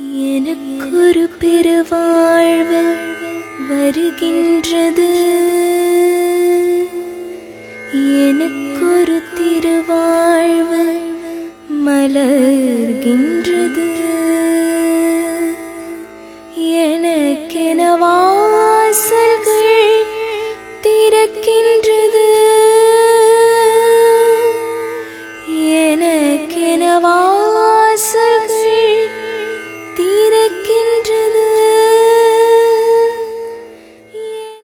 எனக்கொரு பெருவாழ்வு வருகின்றது. எனக்கொரு திருவாழ்வு மலர்கின்றது. எனக்கென வாசல்கள்